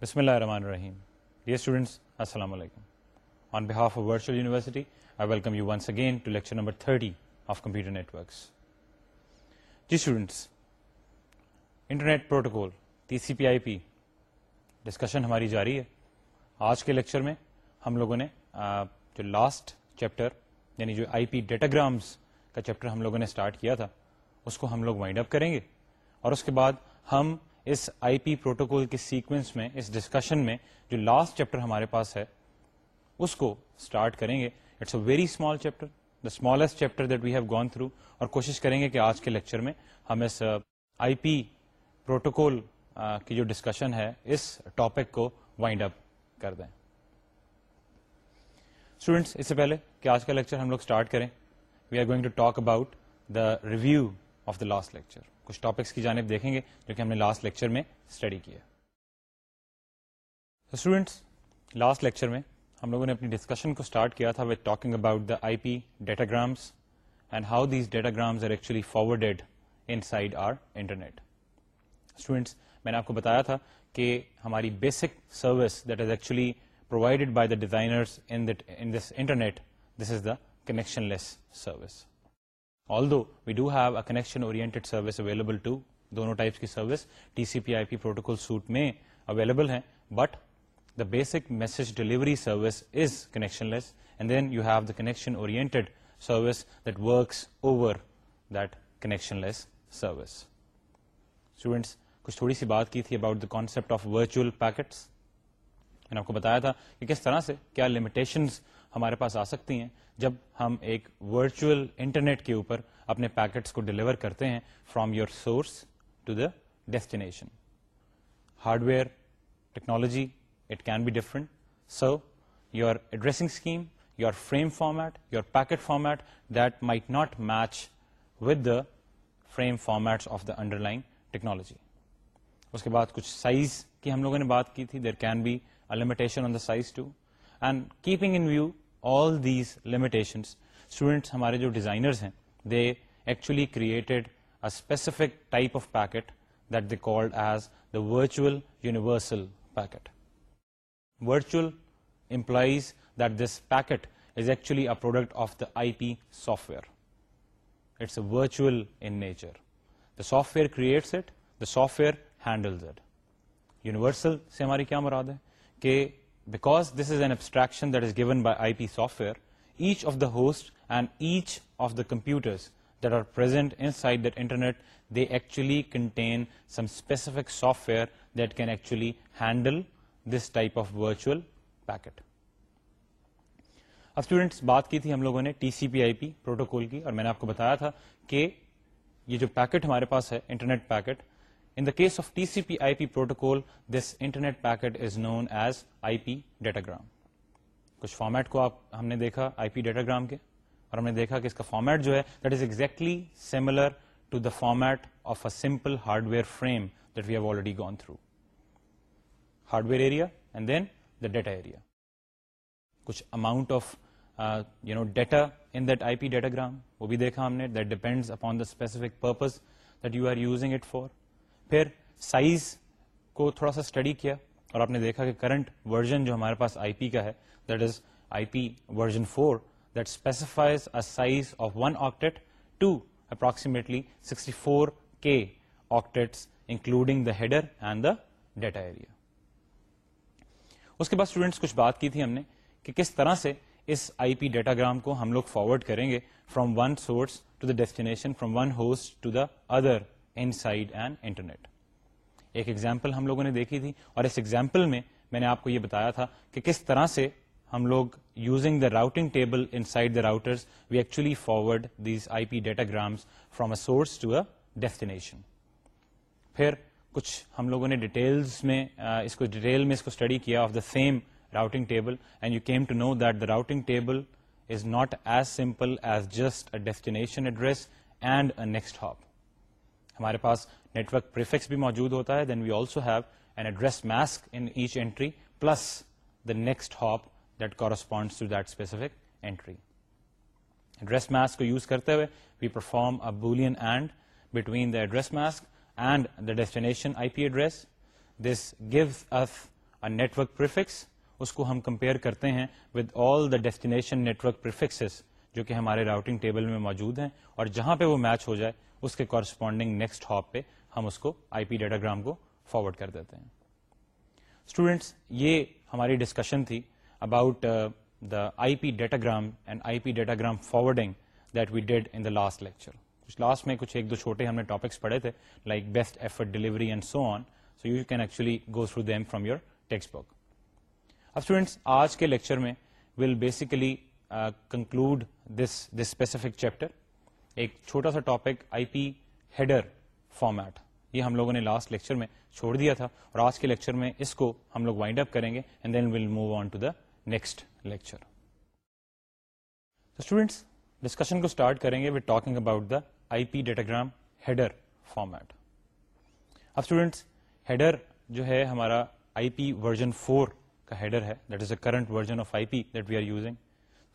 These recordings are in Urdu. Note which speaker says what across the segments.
Speaker 1: بسم اللہ الرحمن الرحیم ڈیئر اسٹوڈنٹس السلام علیکم on behalf of virtual university I welcome you once again to lecture number thirty of computer networks جی students internet protocol T C P I P discussion ہماری جاری ہے آج کے لیکچر میں ہم لوگوں نے جو لاسٹ چیپٹر یعنی جو آئی پی ڈیٹاگرامس کا چیپٹر ہم لوگوں نے اسٹارٹ کیا تھا اس کو ہم لوگ وائنڈ اپ کریں گے اور اس کے بعد ہم اس آئی پی پروٹوکول کے سیکوینس میں اس ڈسکشن میں جو لاسٹ چیپٹر ہمارے پاس ہے اس کو اسٹارٹ کریں گے it's a very small chapter the smallest chapter that we have gone through اور کوشش کریں گے کہ آج کے لیکچر میں ہم اس آئی پی پروٹوکول کی جو ڈسکشن ہے اس ٹاپک کو وائنڈ اپ کر دیں اسٹوڈینٹس اس سے پہلے کہ آج کا لیکچر ہم لوگ اسٹارٹ کریں we are going to talk about the review of the last lecture کچھ ٹاپکس کی جانب دیکھیں گے جو کہ ہم نے لاسٹ لیکچر میں اسٹڈی کیا اسٹوڈینٹس لاسٹ لیکچر میں ہم لوگوں نے اپنی ڈسکشن کو اسٹارٹ کیا تھا with talking about the I P datagrams and how these datagrams are actually forwarded inside our internet students میں نے آپ کو بتایا تھا کہ ہماری basic service that is actually provided by the in this internet this is the connectionless service service T C P I P protocol suite میں اویلیبل ہیں but the basic message delivery service is connectionless and then you have the connection oriented service that works over that connectionless service students کچھ تھوڑی سی بات کی تھی about the concept of virtual packets میں نے آپ کو بتایا تھا کہ کس طرح سے کیا لمیٹیشن ہمارے پاس آ سکتی ہیں جب ہم ایک ورچوئل انٹرنیٹ کے اوپر اپنے پیکٹس کو ڈیلیور کرتے ہیں from your source to the destination hardware technology it can be different so your addressing scheme your frame format your packet format that may not match with the frame format of the underlying technology اس کے بعد کچھ سائز کی ہم لوگوں نے بات کی تھی there can be بیٹیشن on the size too and keeping in view all these limitation students ہمارے جو ڈیزائنرس ہیں دیکھ لی کریٹڈ افک type of packet called as the virtual universal packet virtual implies this packet is actually a product of the I P software it's a virtual in nature the software creates it the software handles سے ہماری کیا مراد ہے کہ because this is an abstraction each of the host and each of the کمپیوٹرفک software that can actually handle this type of virtual packet اب اسٹوڈینٹ بات کی تھی ہم لوگوں نے T C P I P protocol کی اور میں نے آپ کو بتایا تھا کہ یہ جو پیکٹ ہمارے پاس ہے internet packet case of T C P I P protocol this internet packet is known as I P datagram کچھ فارمیٹ کو آپ ہم نے دیکھا آئی پی ڈیٹاگرام کے اور ہم نے دیکھا کہ اس کا فارمیٹ جو ہے that is exactly similar to the format of a simple hardware frame that we have already gone through hardware area and then the data area کچھ amount of you know data in that I P datagram وہ بھی دیکھا ہم نے that depend upon the specific purpose that you are using it for پھر سائز کو تھوڑا سا اسٹڈی کیا اور آپ نے دیکھا کہ کرنٹ ورژن جو ہمارے پاس آئی پی کا ہے that is I P version four that specifies size of one octet to approximately sixty four K octets including the header and the data area اس کے بعد اسٹوڈینٹس کچھ بات کی تھی ہم نے کہ کس طرح سے اس آئی پی ڈیٹاگرام کو ہم لوگ فارورڈ کریں گے from one source to the destination from one host to the other inside and internet ایک ایگزامپل ہم لوگوں نے دیکھی تھی اور اس ایگزامپل میں میں نے آپ کو یہ بتایا تھا کہ کس طرح سے ہم لوگ using the routing table inside the routers we actually forward these I P datagrams from a source to a destination پھر کچھ ہم لوگوں نے ڈیٹیلس میں اس کو ڈیٹیل میں اس کو اسٹڈی کیا of the same routing table and you came to know that the routing table is not as simple as just a destination address and a next hop ہمارے پاس نیٹورک پریفکس بھی موجود ہوتا ہے then we also have an address mask in each entry plus the next hop that correspond to that specific entry address کو یوز کرتے ہوئے we perform Boolean and between the address mask and the destination I P address this gives if a network prefix اس کو ہم کمپیئر کرتے ہیں with all the destination network جو کہ ہمارے راؤٹنگ ٹیبل میں موجود ہیں اور جہاں پہ وہ میچ ہو جائے اس کے کورسپونڈنگ نیکسٹ ہاپ پہ ہم اس کو آئی پی ڈیٹاگرام کو فارورڈ کر دیتے ہیں اسٹوڈینٹس یہ ہماری ڈسکشن تھی about the I P datagram I P datagram forwarding that we did in the last lecture last میں کچھ ایک دو چھوٹے ہم نے ٹاپکس پڑھے تھے like best effort delivery and so on so you can actually go through them from your textbook اب اسٹوڈینٹس آج کے لیکچر میں will basically conclude this this specific chapter ایک چھوٹا سا topic I P header format یہ ہم لوگوں نے لاسٹ لیکچر میں چھوڑ دیا تھا اور آج کے لیکچر میں اس کو ہم لوگ وائنڈ اپ کریں گے and then will move on to the next lecture students discussion کو اسٹارٹ کریں گے with talking about the I P datagram header format اب اسٹوڈینٹس ہیڈر جو ہے ہمارا آئی پی ورژن فور کا ہیڈر ہے that is a current version of I P that we are using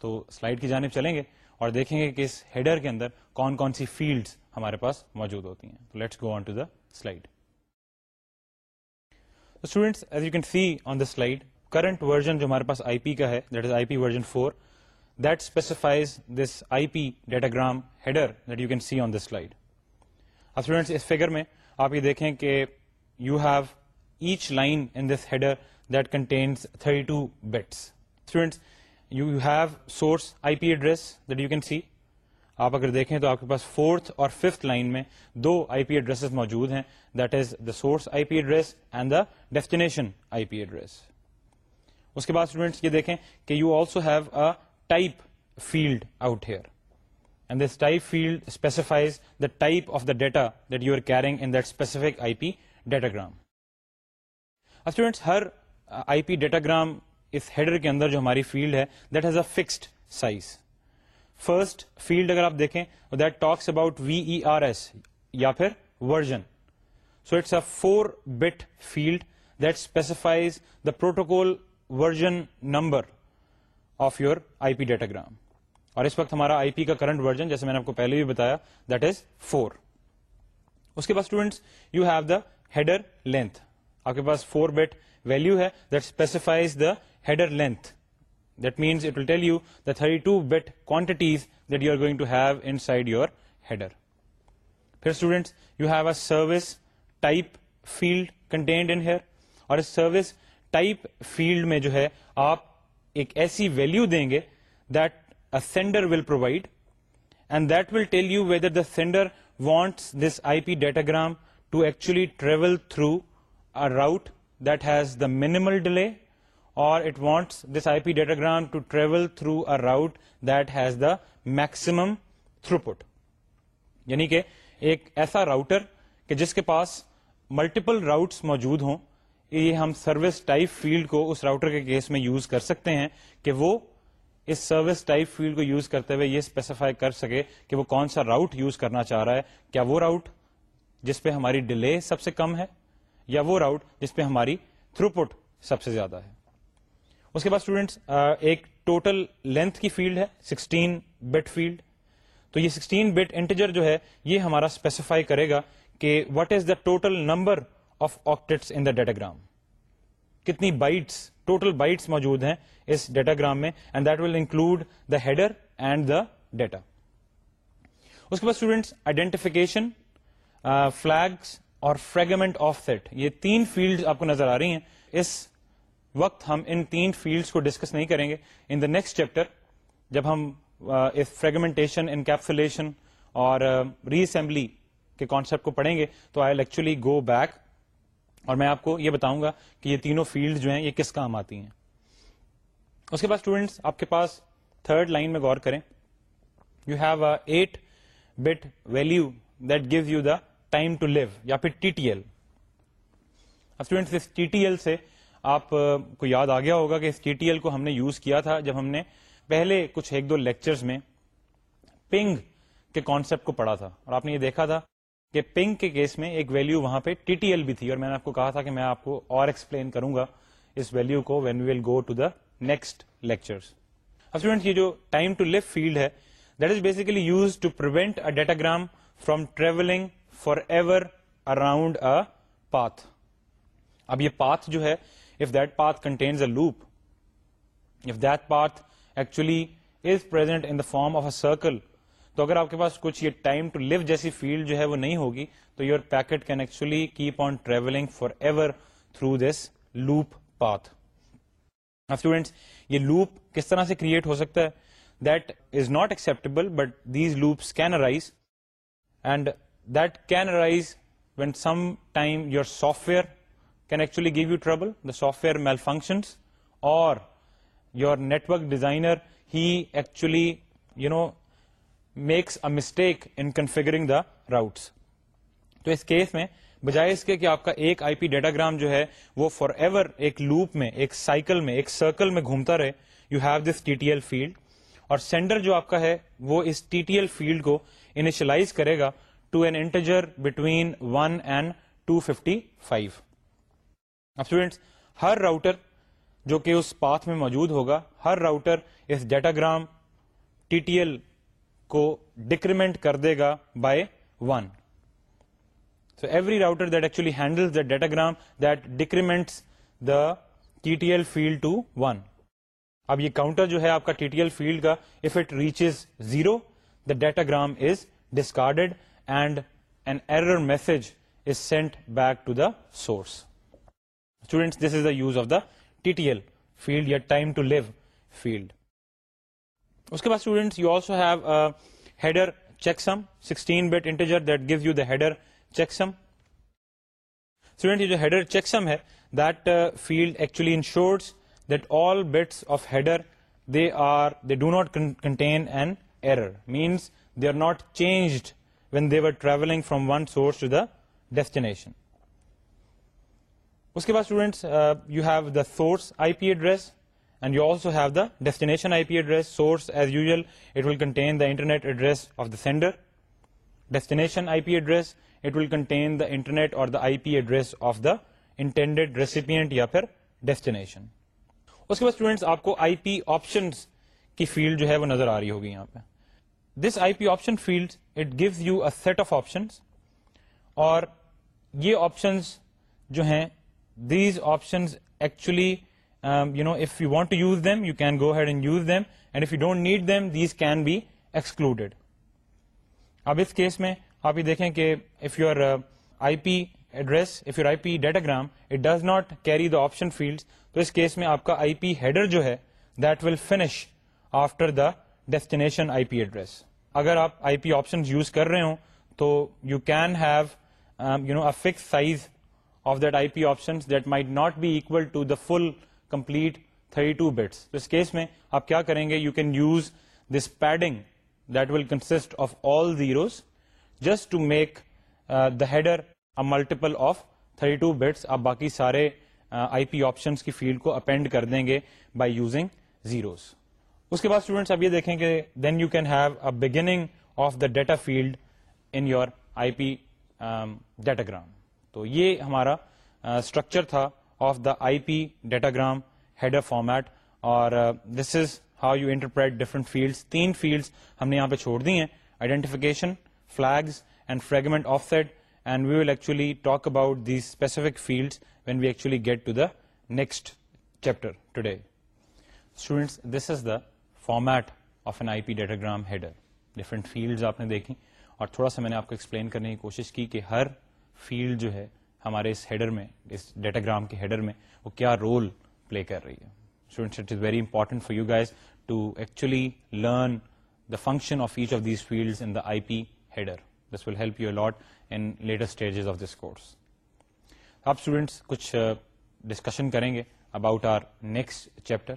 Speaker 1: تو سلائڈ کی جانب چلیں گے اور دیکھیں گے کہ اس ہیڈر کے اندر کون کون سی فیلڈز ہمارے پاس موجود ہوتی ہیں تو let's go on to the slide students as you can see on the slide current version جو ہمارے پاس آئی پی کا ہے that is I P version four that specifies this I P datagram header that you can see on the slide اب اسٹوڈینٹس اس فگر میں آپ یہ دیکھیں کہ you have each line in this header that contains thirty two bits students you have source I P address that you can see آپ اگر دیکھیں تو آپ کے پاس فورتھ اور ففتھ لائن میں دو آئی پی ایڈریس موجود ہیں that is the source I P address and the destination I P address اس کے بعد اسٹوڈینٹس یہ دیکھیں کہ you also have a type field out here and this type field specifies the type of the data that you are carrying in that specific I P datagram students ہر آئی پی ڈیٹاگرام اس ہیڈر کے اندر جو ہماری فیلڈ ہے that has a fixed size first field اگر آپ دیکھیں that talks about V E R S یا پھر version so it's a four bit field that specifies the protocol version number of your I P datagram اور اس وقت ہمارا آئی پی کا کرنٹ ورژن جیسے میں نے آپ کو پہلے بھی بتایا دیٹ از فور اس کے بعد students you have the header length آپ کے پاس فور بٹ ویلو ہے that specifies the header length that means it will tell you the thirty two bit quantities that you are going to have inside your header پھر students you have a service type field contained in here اور اس سروس ٹائپ فیلڈ میں جو ہے آپ ایک ایسی ویلو دیں گے that sender will provide and that will tell you whether the sender wants this I P datagram to actually travel through a route that has minimal delay اور it it this I P datagram to travel through a that has the the throughput یعنی کہ ایک ایسا راؤٹر کہ جس کے پاس ملٹیپل راؤٹس موجود ہوں یہ ہم سروس ٹائپ فیلڈ کو اس راؤٹر کے کیس میں یوز کر سکتے ہیں کہ وہ اس سروس ٹائپ فیلڈ کو یوز کرتے ہوئے یہ اسپیسیفائی کر سکے کہ وہ کون سا راؤٹ یوز کرنا چاہ رہا ہے کیا وہ راؤٹ جس پہ ہماری ڈیلے سب سے کم ہے یا وہ راؤٹ جس پہ ہماری تھرو پٹ سب سے زیادہ ہے اس کے بعد اسٹوڈینٹس ایک ٹوٹل لینتھ کی فیلڈ ہے بٹ فیلڈ تو یہ سکسٹین جو ہے یہ ہمارا اسپیسیفائی کرے گا کہ what is the total number of آپس ان دا ڈیٹاگرام کتنی بائٹس ٹوٹل بائٹس موجود ہیں اس ڈیٹاگرام میں and that will include the header and the data اس کے بعد اسٹوڈینٹس آئیڈینٹیفکیشن فلگس اور فریگمنٹ آف سیٹ یہ تین فیلڈ آپ کو نظر آ رہی ہیں اس وقت ہم ان تین فیلڈس کو ڈسکس نہیں کریں گے ان دا نیکسٹ چیپٹر جب ہم اس فریگمنٹیشن ان کیپلیشن اور اسمبلی کے کانسپٹ کو پڑھیں گے تو آئی ایکچولی گو بیک اور میں آپ کو یہ بتاؤں گا کہ یہ تینوں فیلڈ جو ہیں یہ کس کام آتی ہیں اس کے بعد اسٹوڈینٹس آپ کے پاس تھرڈ لائن میں غور کریں you have a eight bit value that give you the time to live یا پھر ٹی ٹی ایل اسٹوڈینٹس اس ٹی ٹی ایل سے آپ کو یاد آ گیا ہوگا کہ اس ٹی ٹی ایل کو ہم نے یوز کیا تھا جب ہم نے پہلے کچھ ایک دو لیکچرز میں پنگ کے کانسیپٹ کو پڑھا تھا اور آپ نے یہ دیکھا تھا کہ پنگ کے کیس میں ایک ویلیو وہاں پہ ٹی ٹی ایل بھی تھی اور میں نے آپ کو کہا تھا کہ میں آپ کو اور ایکسپلین کروں گا اس ویلیو کو when we will go to the next lectures students یہ جو ٹائم ٹو لیو فیلڈ ہے that is basically use to prevent a datagram from travelling forever around a path اب یہ پاتھ جو ہے if that path contains a loop if that path actually is present in the form of a circle تو اگر آپ کے پاس کچھ یہ ٹائم ٹو لیو جیسی فیلڈ جو ہے وہ نہیں ہوگی تو your packet can actually keep on travelling forever through this loop path students یہ لوپ کس طرح سے کریٹ ہو سکتا ہے that is not acceptable but these loops can arise and that when some time your software can actually give you trouble the software malfunction or your network designer he actually you know makes a mistake in configure routes تو اس کیس میں بجائے اس کے کہ آپ کا ایک آئی پی ڈیٹاگرام جو ہے وہ فار ایور ایک لوپ میں ایک سائیکل میں ایک سرکل میں گھومتا رہے you have this T T L field اور سینڈر جو آپ کا ہے وہ اس ٹی ٹی ایل فیلڈ کو انیشلائز کرے گا an integer between one and two fifty five اب اسٹوڈینٹس ہر راؤٹر جو کہ اس پاتھ میں موجود ہوگا ہر راؤٹر اس ڈیٹاگرام ٹی ٹی ایل کو ڈکریمنٹ کر دے گا by one so every router that actually handle the datagram decrement the T L field to one اب یہ کاؤنٹر جو ہے آپ کا ٹی ایل فیلڈ کا if it reaches zero the datagram is discarded and an error message is send back to the source student this is the use of the T L field یا ٹائم ٹو لیلڈ اس کے بعد you also checksum sixteen checksum ہے the field actually ensure the bits of header they are they do not contain an error means they are not changed when travelling from one source to the destination اس کے بعد you have this I P address and you also ہیشن destination I P address it will contain the internet or I P address of the intended recipient یا پھر ڈیسٹینیشن اس کے بعد آپ کو آئی پی آپشن کی فیلڈ جو ہے وہ نظر آ رہی ہوگی this I P option field it gives you a set of options اور یہ آپشنس جو ہیں these options actually you know if you want to use them you can go ahead and use them and if you don't need them these can be excluded اب اس کیس میں آپ یہ دیکھیں کہ if you I P address if your I P datagram it does not carry the option field تو اس کیس میں آپ کا آئی پی ہیڈر جو ہے that will finish after the destination I P address اگر آپ آئی پی آپشن یوز کر رہے ہوں تو you can have you know a fix size of that I P option that may not be L to the full complete thirty two bits میں آپ کیا کریں گے you can use this padding that will consist of all zeros just to make the header multiple of thirty two bits آپ باقی سارے آئی پی آپشنس کی فیلڈ کو اپینڈ کر دیں گے بائی یوزنگ زیروز اس کے بعد اسٹوڈینٹس اب یہ دیکھیں کہ then you can have a beginning of the data field in your I P datagram تو یہ ہمارا اسٹرکچر uh, تھا of the I P datagram head format اور this is how you interpret different fields تین فیلڈس ہم نے یہاں پہ چھوڑ دی ہیں identification flags and fragment offset and we will actually talk about the specific fields when we actually get to the next chapter today students this is the format of an I P datagram header different field آپ نے دیکھیں اور تھوڑا سا میں نے آپ کو ایکسپلین کرنے کی کوشش کی کہ ہر فیلڈ جو ہے ہمارے اس ہیڈر میں اس کے ہیڈر میں وہ کیا رول پلے کر رہی ہے it is very for you guys to actually learn the function of each of these fields in the I P header this will help you a lot in later stages of this course آپ اسٹوڈینٹس کچھ ڈسکشن کریں گے اباؤٹ آر نیکسٹ چیپٹر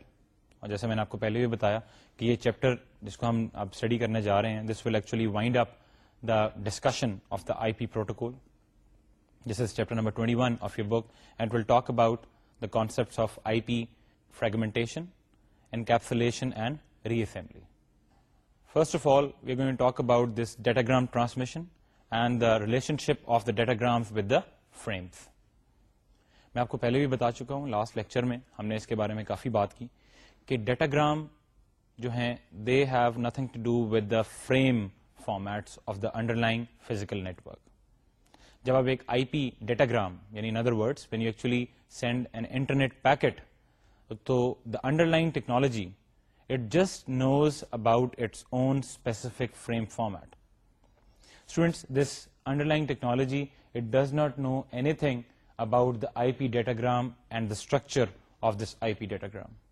Speaker 1: اور جیسے میں نے آپ کو پہلے بھی بتایا کہ یہ چیپٹر جس کو ہم اب اسٹڈی کرنے جا رہے ہیں this will actually wind up the discussion of the I P protocol this is chapter number twenty one of your book and will talk about the concept of I P fragmentation and encapsulation and reassembly first of all we going talk about this datagram transmission and the relationship of the datagram with the frames میں آپ کو پہلے بھی بتا چکا ہوں لاسٹ لیکچر میں ہم نے اس کے بارے میں کافی بات کی کہ ڈیٹاگرام جو ہیں they have nothing to do with the frame formats of the underlying physical network جب آپ ایک آئی پی ڈیٹاگرام یعنی in other when you actually send an internet packet تو the underlying technology it just knows about its own specific frame format students this underlying technology it does not know anything about the I P datagram and the structure of this I P datagram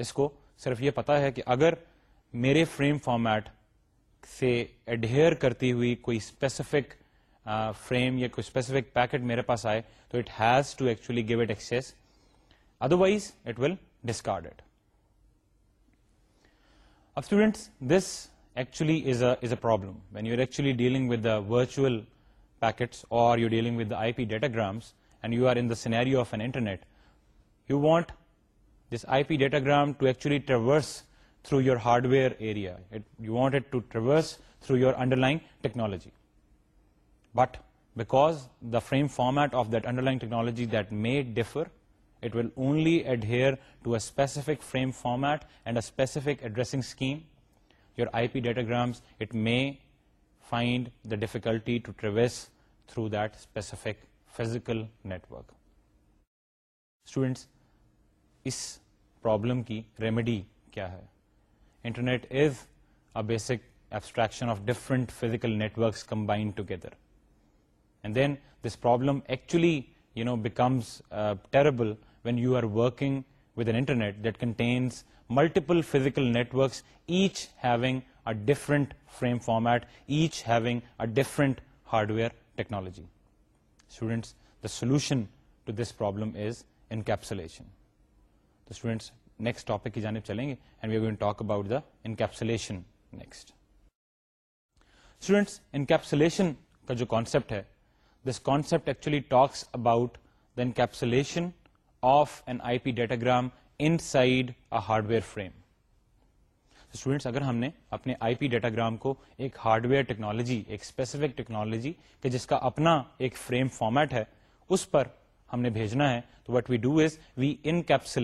Speaker 1: اس کو صرف یہ پتا ہے کہ اگر میرے فریم فارمیٹ سے ایڈہیئر کرتی ہوئی کوئی اسپیسیفک فریم یا کوئی اسپیسیفک پیکٹ میرے پاس آئے تو it has to actually give it x otherwise it will discard it اب students this actually is a is a problem when you are actually dealing with the virtual packets or you dealing with I P datagrams and you are in the scenario of an internet you want this IP datagram to actually traverse through your hardware area. You want it to traverse through your underlying technology. But because the frame format of that underlying technology that may differ, it will only adhere to a specific frame format and a specific addressing scheme. Your IP datagrams, it may find the difficulty to traverse through that specific physical network. Students, اس پرابلم کی ریمیڈی کیا ہے internet is a basic abstraction of different physical networks combined together and then this problem actually you know becomes terrible when you are working with an internet that contains multiple physical networks each having a different frame format each having a different hardware technology students the solution to this problem is in تو اسٹوڈینٹس نیکسٹ ٹاپک کی جانب چلیں گے and we are going talk about the encapsulation next students encapsulation کا جو کانسیپٹ ہے this concept actually talks about the encapsulation of an I P datagram inside a hardware frame students اگر ہم نے اپنے آئی پی ڈیٹاگرام کو ایک ہارڈ ویئر ٹیکنالوجی ایک اسپیسیفک ٹیکنالوجی کہ جس کا اپنا ایک فریم فارمیٹ ہے اس پر ہم نے بھیجنا ہے تو what we do is we encapsulate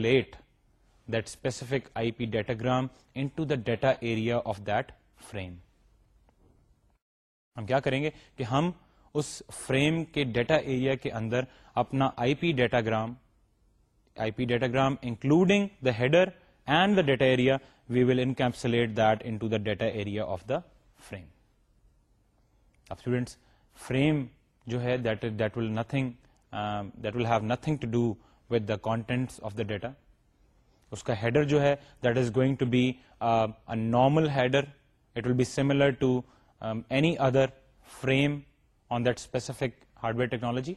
Speaker 1: that specific I P datagram into the data area of that frame ہم کیا کریں گے کہ ہم اس فریم کے ڈیٹا ایریا کے اندر اپنا I P datagram I P datagram including the header and the data area we will that into the data area of the frame اب اسٹوڈینٹس فریم جو ہے that that will nothing that will have nothing to do with the the contents of data اس کا ہیڈر جو ہے that that is going to to be be normal header it will similar any other frame on specific hardware technology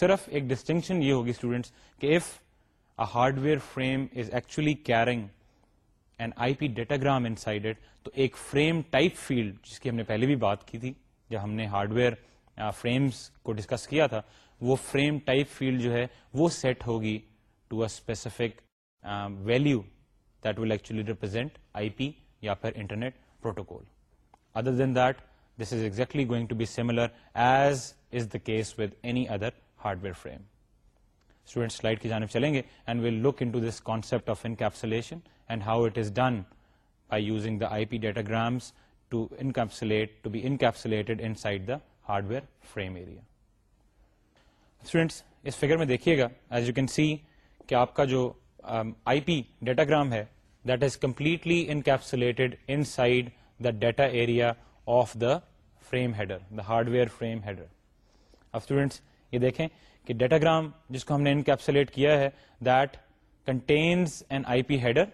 Speaker 1: صرف ایک ڈسٹنکشن یہ ہوگی اسٹوڈینٹس کہ if a hardware frame is actually carrying an I P datagram inside تو ایک فریم ٹائپ فیلڈ جس کی ہم نے پہلے بھی بات کی تھی جب ہم نے ہارڈ ویئر فریمس کو ڈسکس کیا تھا وہ فریم ٹائپ فیلڈ جو ہے وہ سیٹ ہوگی to a specific value that will actually represent I P یا پھر internet protocol other than that this is exactly going to be similar as is the case with any other hardware frame student slide کی جانب چلیں گے and we'll look into this concept of encapsulation and how it is done by using the I P datagrams to encapsulate to be encapsulated inside the hardware frame area students اس فگر میں دیکھیے گا ایز یو کین سی کہ آپ کا جو آئی پی ڈیٹاگرام ہے that is completely encapsulated inside the data area of the frame header the hardware frame header اب اسٹوڈینٹس یہ دیکھیں کہ ڈیٹاگرام جس کو ہم نے انکیپسولیٹ کیا ہے that contains an I P header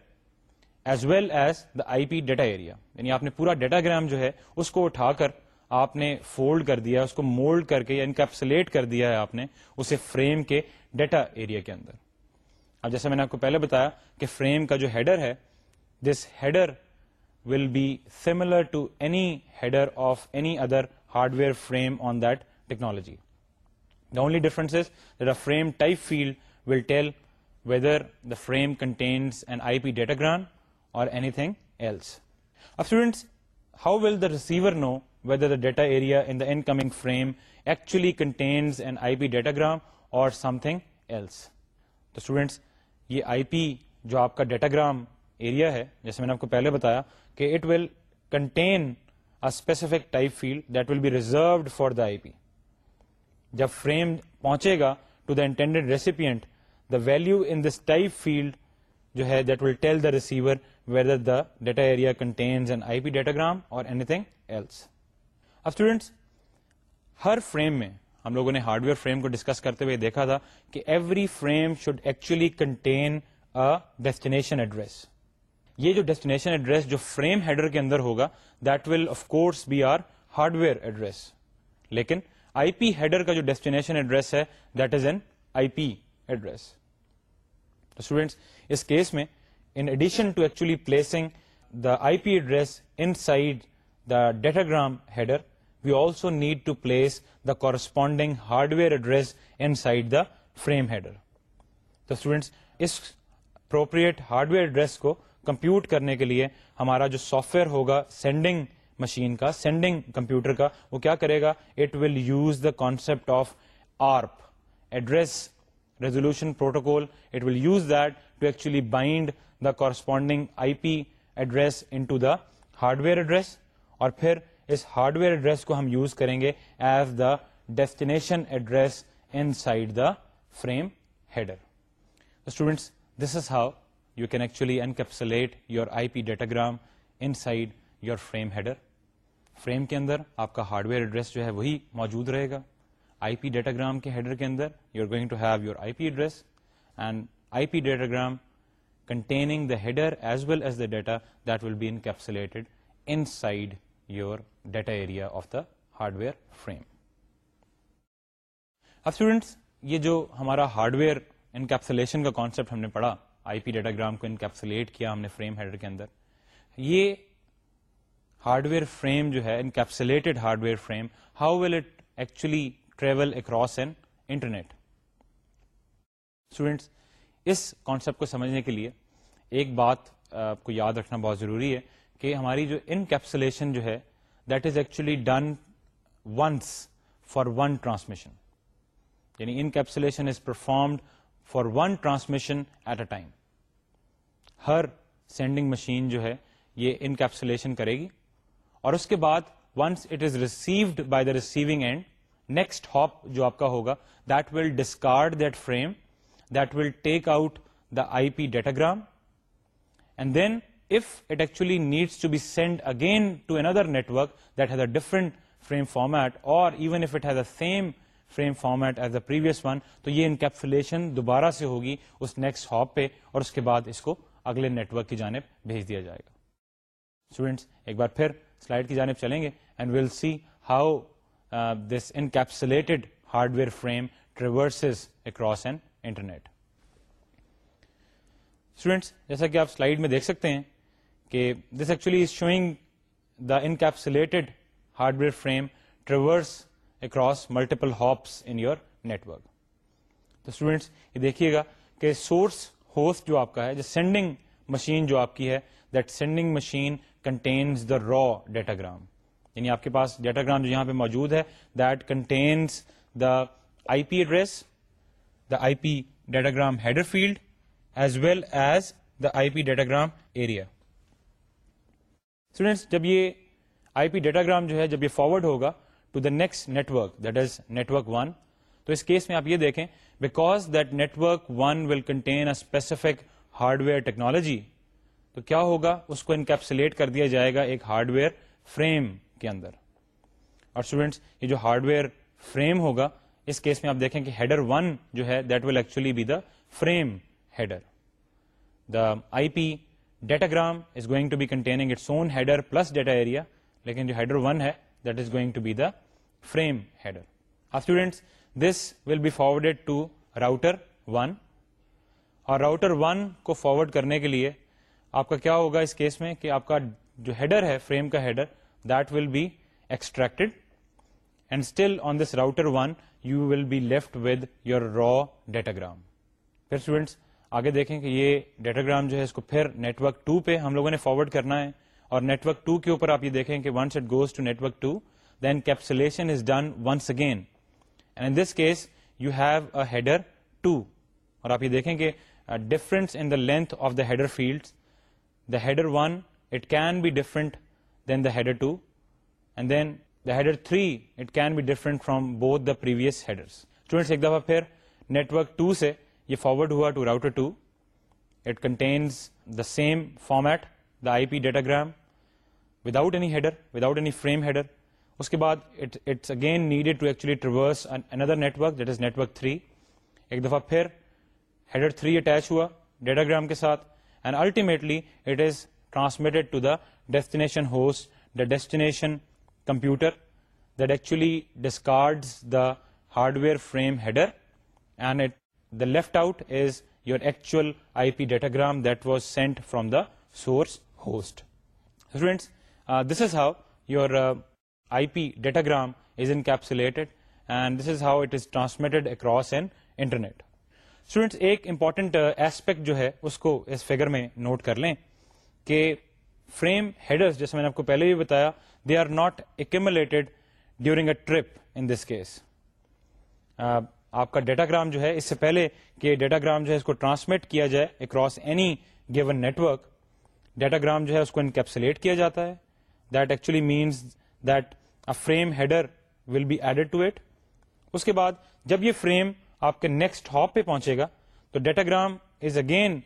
Speaker 1: as well as the I P data area یعنی آپ نے پورا ڈیٹاگرام جو ہے اس کو اٹھا کر آپ نے فولڈ کر دیا اس کو مولڈ کر کے یا انکیپسولیٹ کر دیا ہے آپ نے اسے فریم کے ڈیٹا ایریا کے اندر اب جیسے میں نے آپ کو پہلے بتایا کہ فریم کا جو ہیڈر ہے this header will be similar to any header of any other hardware frame on that technology the only difference frame type field will tell whether the frame contains an I P datagram اور اینی تھنگ ایلس اب students how will the receiver know whether the data area in the incoming frame actually contains an IP datagram or something else. اور اسٹوڈینٹس یہ آئی پی جو آپ کا ڈیٹاگرام ایریا ہے جیسے میں نے آپ کو پہلے بتایا کہ it will contain specific type field that will be reserved for the I P جب فریم پہنچے گا to the intended recipient the value in this type field جو ہے that will tell the receiver whether the data area contains an I P datagram اور اینی تھنگ اب اسٹوڈینٹس ہر فریم میں ہم لوگوں نے ہارڈ ویئر فریم کو ڈسکس کرتے ہوئے دیکھا تھا کہ every frame should actually contain a destination address یہ جو ڈیسٹینیشن ایڈریس جو فریم ہیڈر کے اندر ہوگا that will of course be are hardware address لیکن آئی پی ہیڈر کا جو ڈیسٹینیشن ایڈریس ہے that is an I P address students اس کیس میں in addition to actually placing the I P address inside the datagram header we also need to place the corresponding hardware address inside the frame تو اسٹوڈینٹس اس اپروپریٹ ہارڈ ویئر ایڈریس کو کمپیوٹ کرنے کے لیے ہمارا جو سافٹ ویئر ہوگا سینڈنگ مشین کا سینڈنگ کمپیوٹر کا وہ کیا کرے گا it will use the concept of ARP address resolution protocol it will use that to actually bind the corresponding I P address into the hardware address اور پھر اس ہارڈ ویئر ایڈریس کو ہم یوز کریں گے as the destination address inside the frame header students this is how you can actually encapsulate your I P datagram inside your frame header frame کے اندر آپ کا ہارڈ ویئر ایڈریس جو ہے وہی موجود رہے گا آئی پی ڈیٹاگرام کے ہیڈر کے اندر you are going to have your I P address and I P datagram containing the header as well as the data that will be encapsulated inside data area of the hardware frame اب اسٹوڈینٹس یہ جو ہمارا ہارڈ ویئر انکیپسولیشن کا کانسیپٹ ہم نے پڑھا آئی پی ڈیٹاگرام کو انکیپسولیٹ کیا ہم نے فریم ہیڈر کے اندر یہ ہارڈ ویئر فریم جو ہے encapsulated hardware frame how will it actually travel across an internet students اس کانسیپٹ کو سمجھنے کے لیے ایک بات آپ کو یاد رکھنا بہت ضروری ہے کہ ہماری جو انکیپسولیشن جو ہے that is actually done once for one transmission یعنی encapsulation is performed for one transmission at a time ہر سینڈنگ مشین جو ہے یہ انکیپسولیشن کرے گی اور اس کے بعد once it is received by the receiving end next hop جو آپ کا ہوگا that will discard that frame that will take out the I P datagram and then چولی needs to be send again to N other network that has a different frame format اور even if it ہیزم frame format as a one تو یہ انکیپسن دوبارہ سے ہوگی اس نیکسٹ ہاپ پہ اور اس کے بعد اس کو اگلے نیٹورک کی جانب بھیج دیا جائے گا اسٹوڈینٹس ایک بار پھر سلائڈ کی جانب چلیں گے and we'll see how this encapsulated hardware frame traverses across an internet students جیسا کہ آپ سلائڈ میں دیکھ سکتے ہیں کہ this actually is showing the encapsulated hardware frame traverse across multiple hops in your network تو اسٹوڈینٹس یہ دیکھیے گا کہ سورس ہوسٹ جو آپ کا ہے سینڈنگ مشین جو آپ کی ہے that sending machine contains the raw datagram یعنی آپ کے پاس ڈیٹاگرام جو یہاں پہ موجود ہے that contains the I P address the I P datagram header field as well as the I P datagram area students جب یہ آئی پی ڈیٹاگرام جو ہے جب یہ فارورڈ ہوگا to the next network that is network one تو اس کیس میں آپ یہ دیکھیں because that network one will contain a specific hardware technology تو کیا ہوگا اس کو انکیپسولیٹ کر دیا جائے گا ایک ہارڈ ویئر فریم کے اندر اور اسٹوڈینٹس یہ جو ہارڈ ویئر فریم ہوگا اس کیس میں آپ دیکھیں کہ ہیڈر ون جو ہے that will actually be the frame header the I P router one کو فارورڈ کرنے کے لیے آپ کا کیا ہوگا اس کیس میں کہ آپ کا جو ہیڈر ہے فریم کا header that will be extract and still on this router one you will be left with your raw datagram پھر آگے دیکھیں کہ یہ ڈیٹاگرام جو ہے اس کو پھر نیٹ ورک ٹو پہ ہم لوگوں نے فارورڈ کرنا ہے اور نیٹورک ٹو کے اوپر آپ یہ دیکھیں کہ once it goes to network two then is done once again and this case you have a header two اور آپ یہ دیکھیں کہ difference in the length of the header field the header one it can be different than the header two and then the header three it can be different from both the previous headers ایک دفعہ پھر نیٹورک ٹو سے یہ فارورڈ ہوا to router two it contains the same format the I P datagram with any header without اس کے بعد it's again needed to actually traverse اندر network that is network three ایک دفعہ پھر ہیڈر تھری اٹیچ ہوا ڈیٹاگرام کے ساتھ and ultimately it is transmitted to the destination host the destination computer that actually discard the hardware frame header and it left out is your actual I P datagram that was sent from the source host students this is how your I P datagram this is how it is transmitted across an internet students ایک امپورٹنٹ ایسپیکٹ جو ہے اس کو اس فر میں نوٹ کر لیں کہ فریم ہیڈر جیسے میں نے آپ کو پہلے بھی بتایا they are not acted during a trip in this case آپ کا ڈیٹاگرام جو ہے اس سے پہلے کہ ڈیٹاگرام جو ہے اس کو ٹرانسمٹ کیا جائے across any given network datagram جو ہے اس کو انکیپسولیٹ کیا جاتا ہے that actually means that a frame header will be added to it اس کے بعد جب یہ فریم آپ کے نیکسٹ ہاپ پہ پہنچے گا تو datagram is again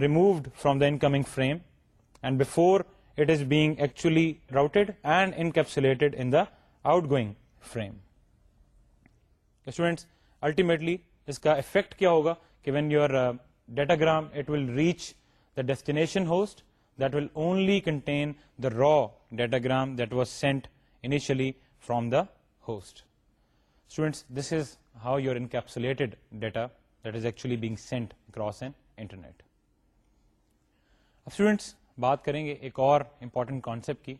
Speaker 1: removed from the incoming frame and before it is being actually routed and encapsulated in the outgoing frame students ultimately اس کا افیکٹ کیا ہوگا کہ when your datagram it will reach the destination host that will only contain the raw datagram that was sent initially from the host students this is how your encapsulated data that is actually being sent across an internet اب اسٹوڈینٹس بات کریں گے ایک اور امپورٹنٹ کانسیپٹ کی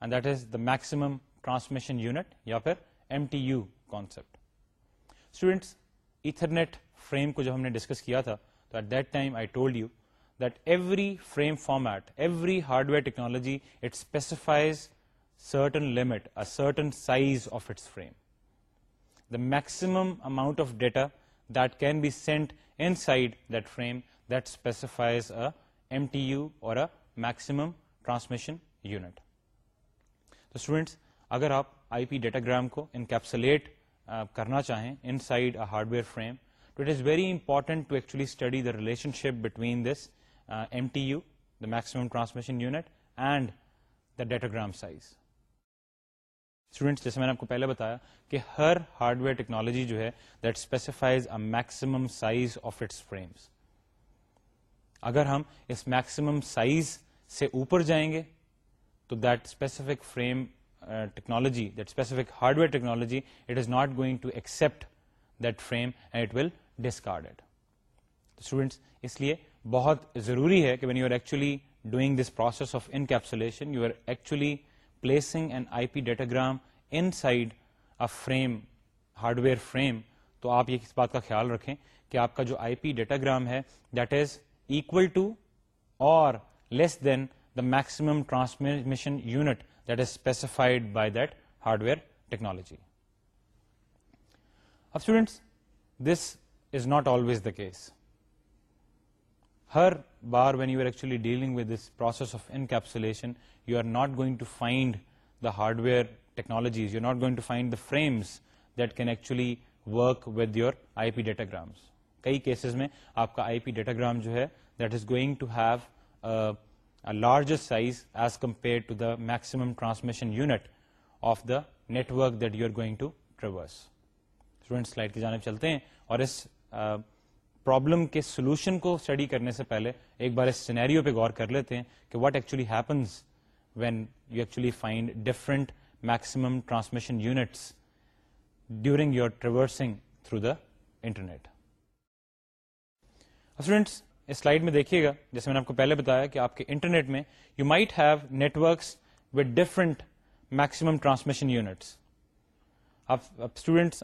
Speaker 1: and that is the maximum transmission unit یا پھر M T U concept students Ethernet frame کو جب ہم نے ڈسکس کیا تھا تو at that time I told you that every frame format every hardware technology it specifies certain limit certain size of its frame the maximum amount of data that can be sent inside that frame that specifies M T U or maximum transmission unit تو اسٹوڈینٹس اگر آپ آئی پی ڈیٹاگرام کو انکیپسولیٹ کرنا چاہیں inside a hardware frame تو it is very important to actually study the relationship between this M T U the maximum transmission unit and the datagram size students جیسے میں نے آپ کو پہلے بتایا کہ ہر ہارڈ ویئر ٹیکنالوجی جو ہے that specifies a maximum size of its frames اگر ہم اس میکسیمم سائز سے اوپر جائیں گے تو that specific frame technology hardware technology بہت ضروری ہے آپ یہ اس بات کا خیال رکھیں کہ آپ کا جو آئی پی ڈیٹاگرام ہے that is equal to or less than the maximum transmission unit specified by that hardware technology اب students this is not always the case ہر بار when you are actually dealing process of encapsulation you are not going to find the hardware technology you not going to find the frames that can actually work with your I P datagrams کئی کیسز میں آپ کا آئی پی ڈیٹاگرام جو ہے that is going to have largest size as compare to the maximum transmission unit of the network that you are going to traverse student slide کی جانب چلتے ہیں اور اس پرابلم uh, کے سولوشن کو اسٹڈی کرنے سے پہلے ایک بار اس سینیریو پہ غور کر لیتے ہیں کہ what actually happens when you actually find different maximum transmission units during your traversing through the internet students اس سلائڈ میں دیکھیے گا جیسے میں نے آپ کو پہلے بتایا کہ آپ کے انٹرنیٹ میں you might have networks with different maximum transmission units آپ students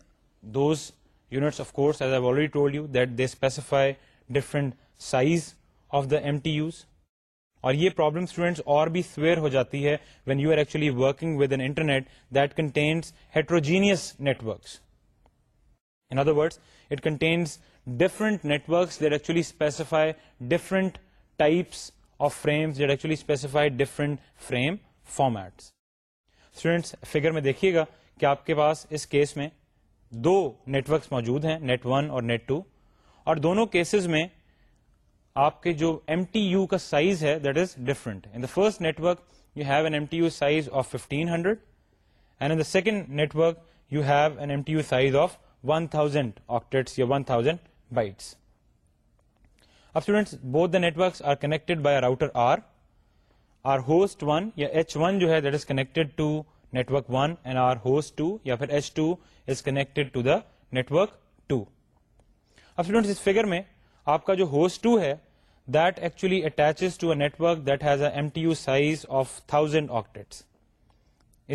Speaker 1: those units of course as already told you that they specify different size of the M T Us اور یہ پرابلم اسٹوڈینٹس اور بھی سویئر ہو جاتی ہے when you are actually working with an internet that contains heterogeneous networks different networks different frame size different frame formats figure میں دیکھیے گا کہ آپ کے پاس اس کے دو نیٹورکس موجود ہیں نیٹ ون اور نیٹ ٹو اور دونوں کیسز میں آپ کے جو ایم ٹی یو کا سائز ہے first network you have ٹیو size of fifteen hundred and second network you have ٹیو size of one thousand octets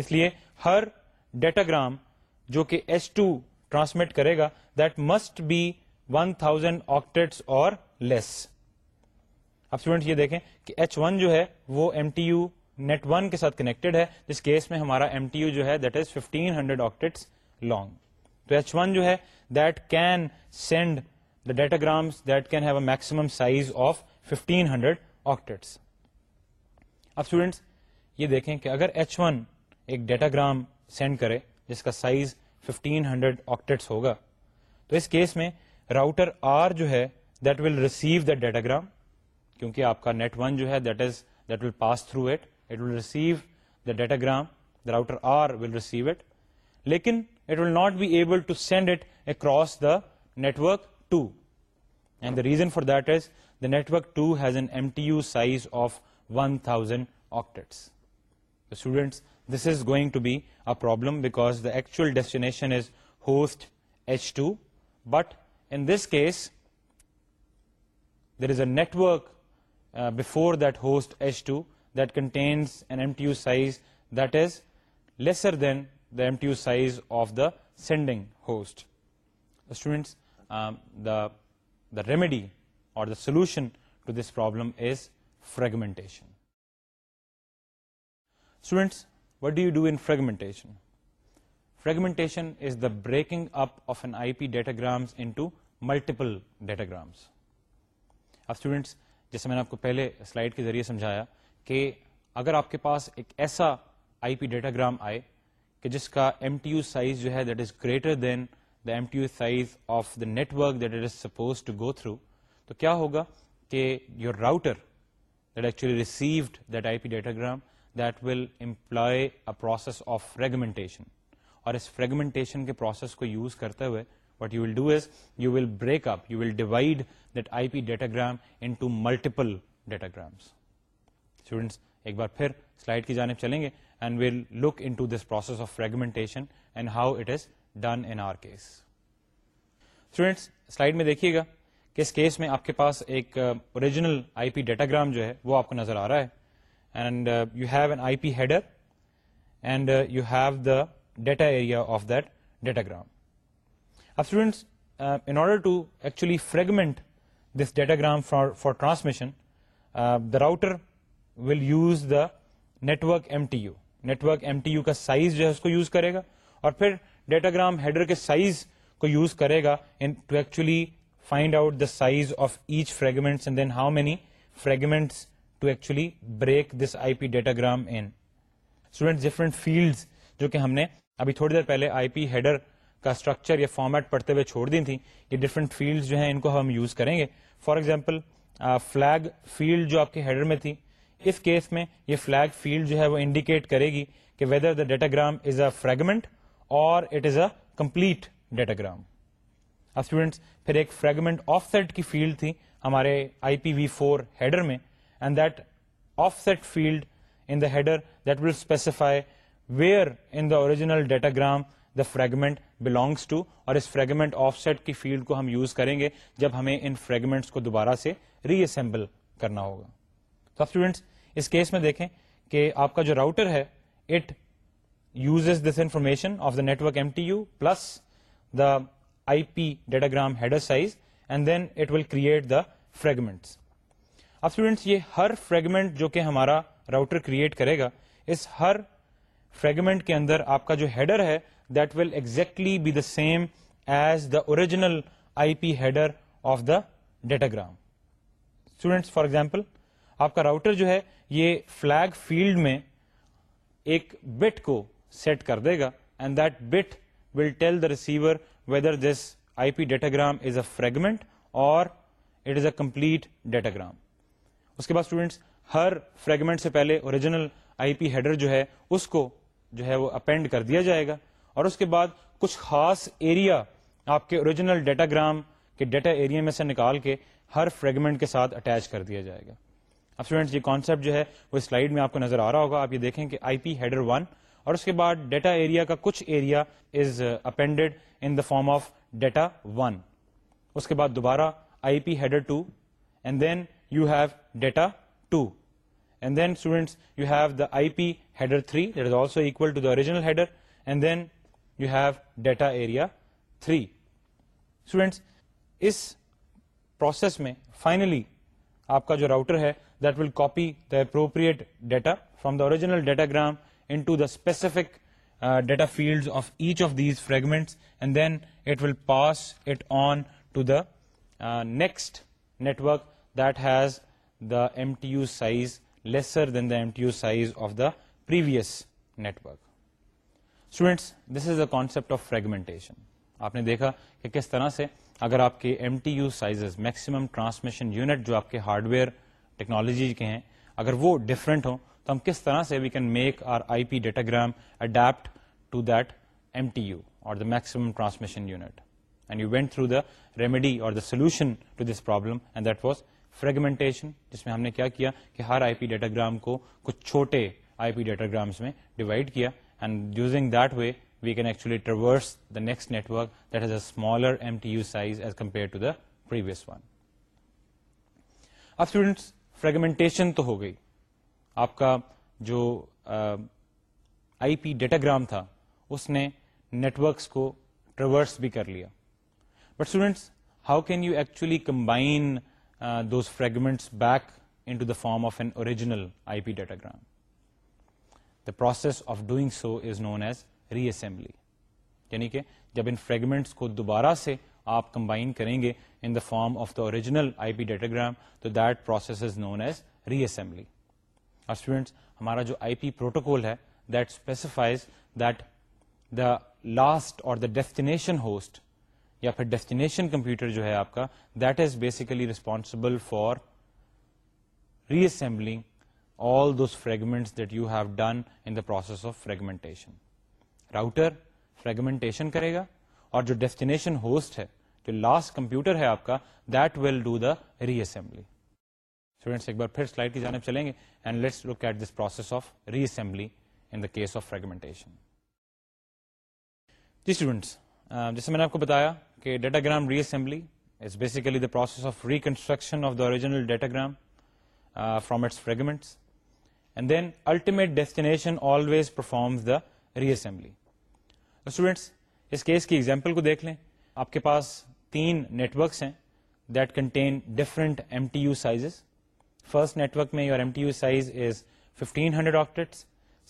Speaker 1: اس لیے ہر ڈیٹاگرام جو کہ ایچ ٹو ٹرانسمٹ کرے گا that must be one thousand octet or less اب اسٹوڈینٹ یہ دیکھیں کہ ایچ ون جو ہے وہ M T U net one کے ساتھ کنیکٹڈ ہے جس کیس میں ہمارا ایم ٹی یو جو ہے that is fifteen hundred long تو ایچ ون جو ہے that can send the datagrams that can have a maximum size of fifteen hundred octets اب اسٹوڈینٹس یہ دیکھیں کہ اگر ایچ ون ایک ڈیٹاگرام سینڈ کرے جس کا سائز ففٹین ہنڈریڈ آکٹیٹس ہوگا تو اس کیس میں راؤٹر آر جو ہے that will receive the datagram کیونکہ آپ کا نیٹ ون جو ہے that is that will pass through it it will receive the datagram the router R will receive it لیکن it will not be able to send it across the network two and the reason for that is the network two has an M T U size of one thousand octets students This is going to be a problem because the actual destination is host H2, but in this case there is a network uh, before that host H2 that contains an MTU size that is lesser than the MTU size of the sending host. So uh, students, um, the remedy or the solution to this problem is fragmentation. Students, what do you do in fragmentation fragment up of an I P datagram multiple datagrams اب اسٹوڈینٹس جیسے میں نے آپ کو پہلے سلائڈ کے ذریعے سمجھایا کہ اگر آپ کے پاس ایک ایسا آئی پی ڈیٹاگرام آئے کہ جس کا ایم ٹی یو سائز جو ہے that is greater than the the M T U size of network that is is suppose to go through تو کیا ہوگا کہ your router that actually received that I P datagram process of fragmentation اور اس فریگمنٹیشن کے پروسیس کو یوز کرتے ہوئے what you will do is you will break up divide the I P ڈیٹاگرامپل datagrams ایک بار پھر سلائڈ کی جانب چلیں گے look into this process of fragment and how it is done in case students میں دیکھیے گا کس کیس میں آپ کے پاس ایک اوریجنل آئی پی ڈیٹاگرام جو ہے وہ آپ کو نظر آ رہا ہے and and you you have have an I P header the data area of that datagram اب students in order to actually fragment this datagram for transmission the router will use the network M T U network M T U کا سائز جو ہے اس کو یوز کرے گا اور پھر ڈیٹاگرام ہیڈر کے سائز کو یوز کرے گا to actually find out the size of each fragments and then how many fragments to actually break this I P datagram in students different fields جو کہ ہم نے ابھی تھوڑی دیر پہلے آئی پی ہیڈر کا اسٹرکچر یا فارمیٹ پڑھتے ہوئے چھوڑ دی تھیں یہ ڈفرینٹ فیلڈز جو ہیں ان کو ہم یوز کریں گے فار ایگزامپل فلیگ فیلڈ جو آپ کے ہیڈر میں تھی اس کیس میں یہ فلیگ فیلڈ جو ہے وہ انڈیکیٹ کرے گی کہ whether the datagram is a fragment or it is a complete datagram اب اسٹوڈینٹس پھر ایک فریگمنٹ آف سیٹ کی فیلڈ تھی ہمارے I P V four header میں and that offset field in Dadar that will specify where in the original datagram the fragment belongs to اور اس فریگمنٹ آف سیٹ کی فیلڈ کو ہم یوز کریں گے جب ہمیں ان فریگمنٹس کو دوبارہ سے ری اسمبل کرنا ہوگا تو اسٹوڈینٹس اس کیس میں دیکھیں کہ آپ کا جو راؤٹر ہے it use this information of the network M T U plus the I P datagram header size and then it will create the fragments اب اسٹوڈینٹس یہ ہر فریگمنٹ جو کہ ہمارا راؤٹر کریٹ کرے گا اس ہر فریگمنٹ کے اندر آپ کا جو ہیڈر ہے that will exactly be the same as the original I P header of the datagram students for example آپ کا راؤٹر جو ہے یہ فلیگ فیلڈ میں ایک بٹ کو سیٹ کر دے گا and that bit will tell the receiver whether this I P datagram is a fragment or it is a complete datagram اس کے بعد اسٹوڈینٹس ہر فریگمنٹ سے پہلے اوریجنل آئی پی ہیڈر جو ہے اس کو جو ہے وہ اپینڈ کر دیا جائے گا اور اس کے بعد کچھ خاص ایریا آپ کے اوریجنل ڈیٹا گرام کے ڈیٹا ایریا میں سے نکال کے ہر فریگمنٹ کے ساتھ اٹیچ کر دیا جائے گا اب اسٹوڈینٹس یہ کانسیپٹ جو ہے وہ سلائیڈ میں آپ کو نظر آ رہا ہوگا آپ یہ دیکھیں کہ آئی پی ہیڈر ون اور اس کے بعد ڈیٹا ایریا کا کچھ area is appended in the form of data one اس کے بعد دوبارہ I P header two and then you have data two and then students you have the header three so to the original data three اس پروسیس میں فائنلی آپ کا جو راؤٹر ہے will copy the appropriate data from the original datagram in specific data field of each of these fragment and then it will pass it on to the next network ز the M T U size lesser than the M T U size of the previous network students this is a concept of fragmentation آپ نے دیکھا کہ کس طرح سے اگر آپ کے M T U sizes maximum transmission unit جو آپ کے ہارڈ ویئر ٹیکنالوجی کے ہیں اگر وہ ڈفرینٹ ہوں تو ہم کس طرح سے we can make our I P datagram adapt to that M T U or the maximum transmission unit and you went through the remedy or the solution to this problem and that was fragmentation جس میں ہم نے کیا کیا کہ ہر آئی پی ڈیٹاگرام کو کچھ چھوٹے آئی پی ڈیٹاگرامس میں ڈیوائڈ کیا and using that way we can actually traverse the next network that has a smaller M T U size as compare to the previous one اب اسٹوڈینٹس فریگمنٹیشن تو ہو گئی آپ کا جو آئی پی ڈیٹاگرام تھا اس نے نیٹورکس کو ٹرورس بھی کر لیا but students how can you actually combine those frag back in form of original I P datagram the process of doing so is known as reassembly یعنی کہ جب ان فریگمنٹس کو دوبارہ سے آپ کمبائن کریں گے in the form of the original I P datagram تو that process is known as reassembly اور اسٹوڈینٹس ہمارا جو آئی پی پروٹوکول ہے that specifies that the last or the destination host یا پھر ڈیسٹینیشن کمپیوٹر جو ہے آپ کا that is basically responsible for reassembling all fragments fragment you have done in the process of fragmentation router fragmentation کرے گا اور جو ڈیسٹینیشن ہوسٹ ہے جو لاسٹ کمپیوٹر ہے آپ کا that will do the reassembly students ایک بار پھر سلائڈ کی جانب چلیں گے and let's look at this process of reassembly in the case of fragmentation جی اسٹوڈینٹس جیسے میں نے آپ کو بتایا کہ datagram reassembly is basically the process of reconstruction of the original datagram from its fragments and then ultimate destination always performs the reassembly students اس کیس کی ایگزامپل کو دیکھ لیں آپ کے پاس تین نیٹورکس ہیں that contain different M T U sizes first network میں your M T U size is fifteen hundred octets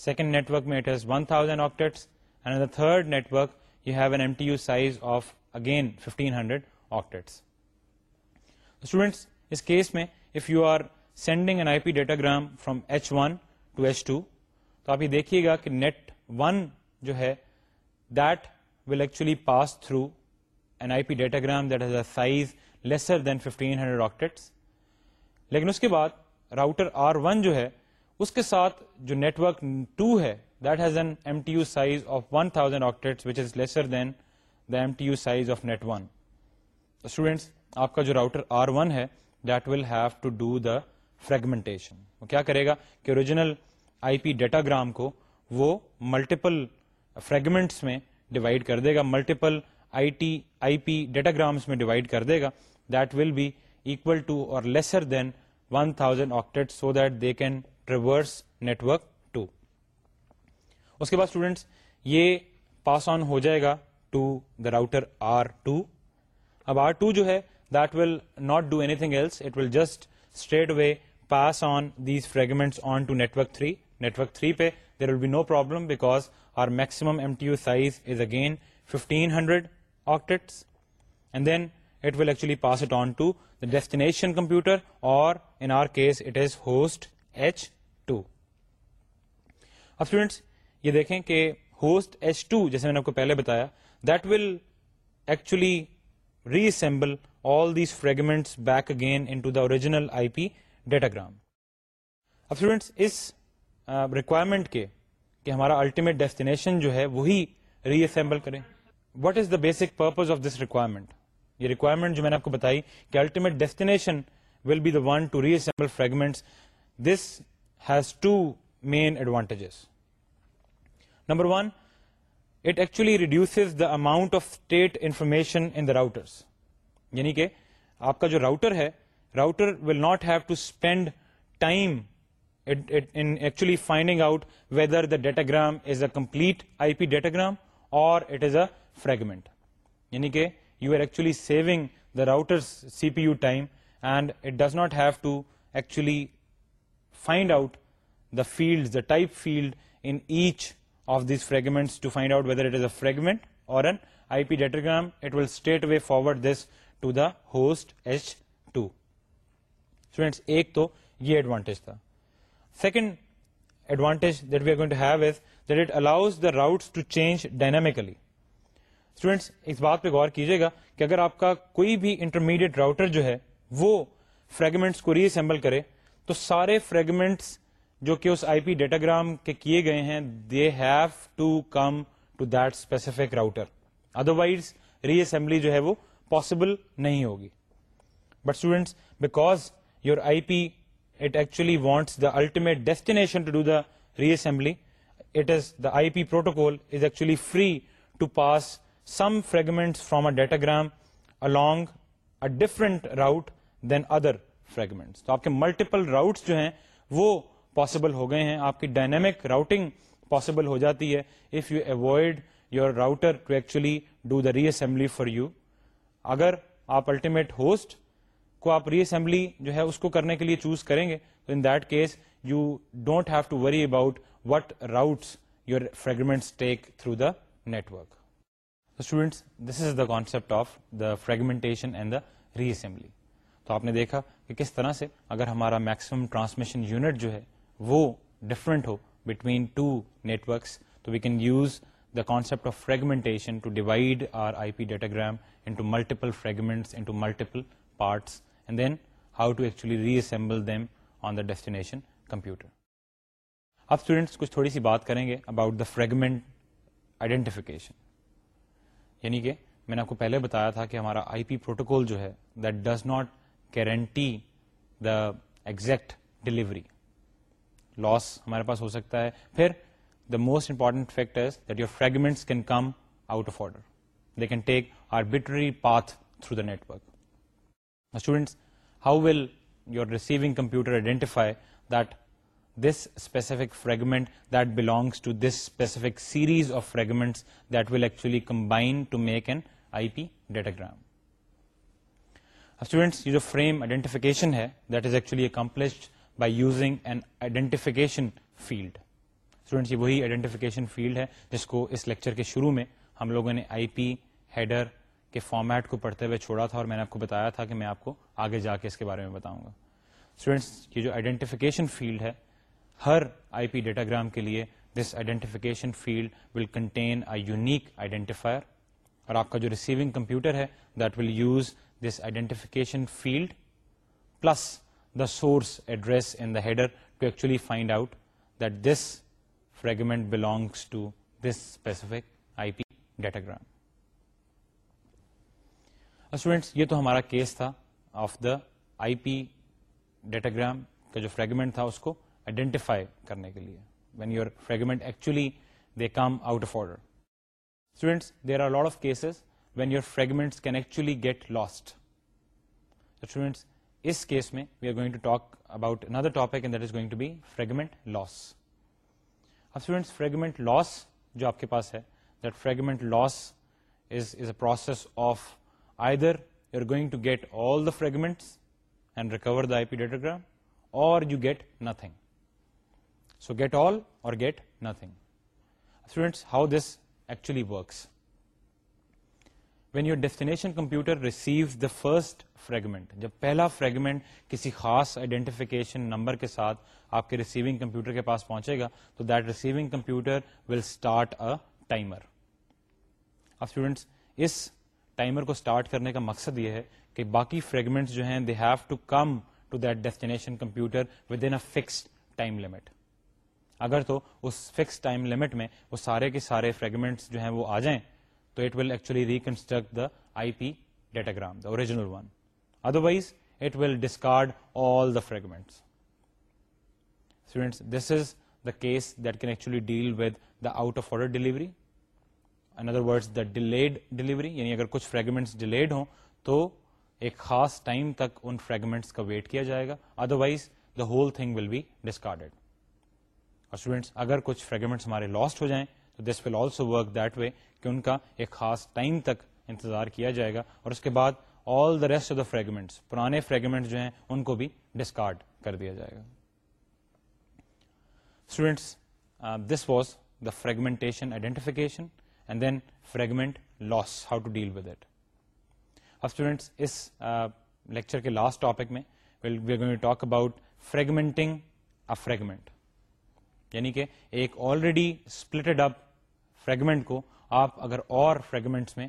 Speaker 1: second network میں it is one thousand octets and the third network دیکھیے گا کہ نیٹ ون جو ہے will actually pass through an I P datagram that size lesser than fifteen hundred octets لیکن اس کے بعد راؤٹر آر ون جو ہے اس کے ساتھ جو نیٹورک ٹو ہے آپ کا جو راؤٹر فریگمنٹیشن کیا کرے گا کہ اوریجنل آئی پی ڈیٹاگرام کو وہ ملٹیپل فریگمنٹس میں ڈیوائڈ کر دے گا ملٹیپل ڈیٹاگرامس میں ڈیوائڈ کر دے گا that will be L to or lesser than one thousand octet so that they can traverse network اس کے بعد اسٹوڈینٹس یہ پاس آن ہو جائے گا to the router R two اب آر ٹو جو ہے that will will will not do anything else it just straight way pass on on these fragments to network network three three پہ there be no problem because our maximum M T U size is again fifteen hundred octets and then it will actually pass it on to the destination computer or in our case it is host H two اب اسٹوڈینٹس یہ دیکھیں کہ ہوسٹ ایس ٹو جیسے میں نے آپ کو پہلے بتایا that will actually reassemble all these fragment back again into the original I P datagram اب اسٹوڈینٹس اس ریکوائرمنٹ کے کہ ہمارا الٹیمیٹ ڈیسٹینیشن جو ہے وہی ریسمبل کریں what is the basic purpose of this requirement یہ ریکوائرمنٹ جو میں نے آپ کو بتائی کہ ultimate destination will be the one to reassemble fragment this has two main advantages number one it actually reduce the amount of state information in the routers یعنی کہ آپ کا جو راؤٹر ہے router will not have to spend time actually finding out whether the datagram is a complete I P datagram اور اٹ از اے فریگمنٹ یعنی کہ you are actually saving the router C P U time and it does not have to actually find out the field the type field in each fragment will straight way forward ایک تو یہ ایڈوانٹیج تھا سیکنڈ ایڈوانٹیج وی اگوئنگ الاؤز داؤٹ ڈائنمیکلیٹس اس بات پہ گور کیجیے گا کہ اگر آپ کا کوئی بھی انٹرمیڈیٹ راؤٹر جو ہے وہ فریگمنٹس کو ریسمبل کرے تو سارے فریگمنٹس جو کہ اس آئی پی ڈیٹاگرام کے کیے گئے ہیں they have to come to that specific router otherwise assembly جو ہے وہ پاسبل نہیں ہوگی but students because your I P it actually wants the ultimate destination to do the reassembly it is the I P protocol is actually free to pass some fragment from a datagram along a different route than other fragments. تو آپ کے ملٹیپل راؤٹس جو ہیں وہ پاسبل ہو گئے ہیں آپ کی ڈائنمک راؤٹنگ پاسبل ہو جاتی ہے if you avoid your router to actually do the reassembly for you اگر آپ الٹیمیٹ ہوسٹ کو آپ ری اسمبلی جو ہے اس کو کرنے کے لیے چوز کریں گے تو in that case you don't have to worry about what routes your fragments take through the network students this is the concept of the fragmentation and the reassembly تو آپ نے دیکھا کہ کس طرح سے اگر ہمارا میکسیمم ٹرانسمیشن یونٹ جو ہے وہ ڈفرنٹ ہو بٹوین ٹو نیٹورکس تو we can use the concept of fragmentation to divide our I P datagram into multiple into multiple parts and then how to actually reassemble them on the destination computer اب اسٹوڈینٹس کچھ تھوڑی سی بات کریں گے اباؤٹ دا فریگمنٹ آئیڈینٹیفکیشن یعنی کہ میں نے آپ کو پہلے بتایا تھا کہ ہمارا آئی پی پروٹوکول جو ہے that does not guarantee the exact delivery loss ہمارے پاس ہو سکتا ہے پھر the most important factor that your fragments can come out of order they can take arbitrary path through the network students how will your receiving computer identify that this specific fragment that belongs to this specific series of fragments that will actually combine to make an I P datagram یہ جو فریم آئیڈینٹیفکیشن ہے that is actually a کمپلیکسڈ by using an identification field students یہ وہی آئیڈینٹیفیکیشن فیلڈ ہے جس کو اس لیکچر کے شروع میں ہم لوگوں نے آئی پی ہیڈر کے فارمیٹ کو پڑھتے ہوئے چھوڑا تھا اور میں نے آپ کو بتایا تھا کہ میں آپ کو آگے جا کے اس کے بارے میں بتاؤں گا اسٹوڈینٹس یہ جو آئیڈینٹیفیکیشن فیلڈ ہے ہر آئی پی ڈیٹاگرام کے لیے this identification field will contain a unique identifier اور آپ کا جو ریسیونگ کمپیوٹر ہے that will use this identification field plus source address and the other to actually find out this fragment belongs to this specific I P datagram یہ تو ہمارا کیس تھا of the I P datagram کا جو فریگمنٹ تھا اس کو آئیڈینٹیفائی کرنے کے لیے when your fragment actually they come out of order students there are lot of cases when your fragments can actually get lost students اس کیس میں we are going to talk about another topic and that is going to be fragment loss اب اسٹوڈینٹس فریگمنٹ لاس جو آپ کے پاس ہے that fragment loss is is a process of you are going to get all the fragments and recover the I P datagram or you get nothing so get all or get nothing students how this actually works your destination computer receives the first fragment جب پہلا فریگمنٹ کسی خاص آئیڈینٹیفکیشن نمبر کے ساتھ آپ کے ریسیونگ کمپیوٹر کے پاس پہنچے گا تو اسٹارٹ اب اسٹوڈینٹس اس ٹائمر کو اسٹارٹ کرنے کا مقصد یہ ہے کہ باقی فریگمنٹ جو ہیں they have to come to that destination computer within fixed اگر تو اس فکس ٹائم لمٹ میں وہ سارے کے سارے فریگمنٹس جو ہیں وہ آ جائیں تو it will actually reconstruct the I P datagram the original one otherwise it will discard all the fragments this is the case that can actually deal with the out of order delivery in other word the delayed delivery یعنی اگر کچھ فریگمنٹ ڈیلیڈ ہوں تو ایک خاص ٹائم تک ان فریگمنٹس کا ویٹ کیا جائے گا otherwise the whole thing will be discarded اور کچھ فریگمنٹس ہمارے لاسٹ ہو جائیں تو this will also work that way کہ ان کا ایک خاص ٹائم تک انتظار کیا جائے گا اور اس کے بعد all the rest of the fragments پرانے فریگمنٹ جو ہیں ان کو بھی ڈسکارڈ کر دیا جائے گا students this was the fragmentation identification and then fragment loss how to deal with it اب اسٹوڈینٹس اس لیکچر کے لاسٹ ٹاپک میں we talk about fragmenting fragment یعنی کہ ایک آلریڈی اسپلٹڈ اپ فریگمنٹ کو آپ اگر اور فریگمنٹس میں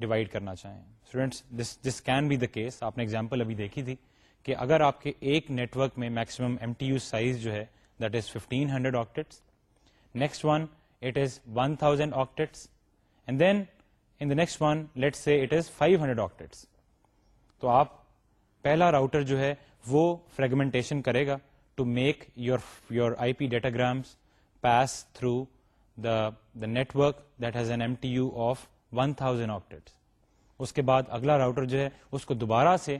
Speaker 1: ڈیوائڈ کرنا چاہیں students this this can be the case آپ نے ایگزامپل ابھی دیکھی تھی کہ اگر آپ کے ایک نیٹورک میں maximum M T U size جو ہے that is fifteen hundred octets next one late say it is five hundred octets تو آپ پہلا راؤٹر جو ہے وہ فریگمنٹیشن کرے گا to make your your I P datagrams pass through the the that that an M T U of one thousand اس کے بعد اگلا راؤٹر جو ہے اس کو دوبارہ سے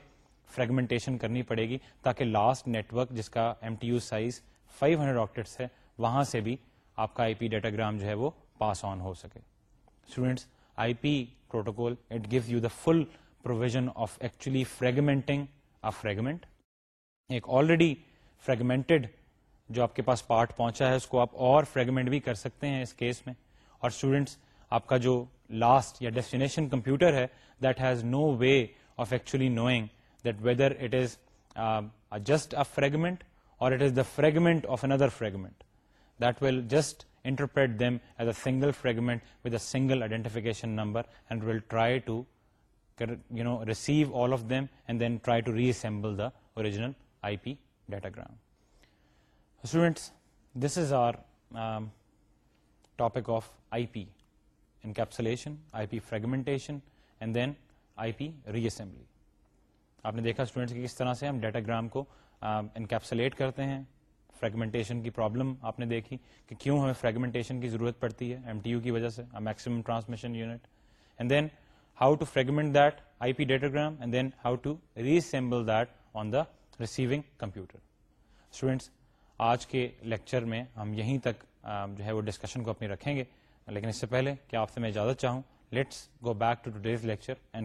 Speaker 1: فریگمنٹیشن کرنی پڑے گی تاکہ لاسٹ نیٹورک جس کا M T U size five hundred octets ہے وہاں سے بھی آپ کا آئی پی ڈیٹاگرام جو ہے وہ پاس آن ہو سکے students I P protocol it give you the full provision of actually fragmenting a fragment ایک آلریڈی فریگمنٹڈ جو آپ کے پاس پارٹ پہنچا ہے اس کو آپ اور فریگمنٹ بھی کر سکتے ہیں اس کیس میں اور اسٹوڈینٹس آپ کا جو لاسٹ یا ڈیسٹینیشن کمپیوٹر ہے that has no way of actually knowing that whether it is just a fragment or it is the fragment of another fragment that will just interpret them as a single fragment with a single identification the original I P datagram students this is our topic of I P encapsulation I P fragmentation and then I P assembly آپ نے دیکھا کہ کس طرح سے ہم ڈیٹاگرام کو انکیپسولیٹ کرتے ہیں فریگمنٹیشن کی پرابلم آپ نے دیکھی کہ کیوں ہمیں فریگمنٹیشن کی ضرورت پڑتی ہے ایم ٹی یو کی وجہ سے maximum transmission unit and then how to fragment that I P datagram and then how to reassemble that on the receiving computer students آج کے لیکچر میں ہم یہیں تک جو ہے وہ ڈسکشن کو اپنی رکھیں گے لیکن اس سے پہلے کہ آپ سے میں اجازت چاہوں let's go back to today's lecture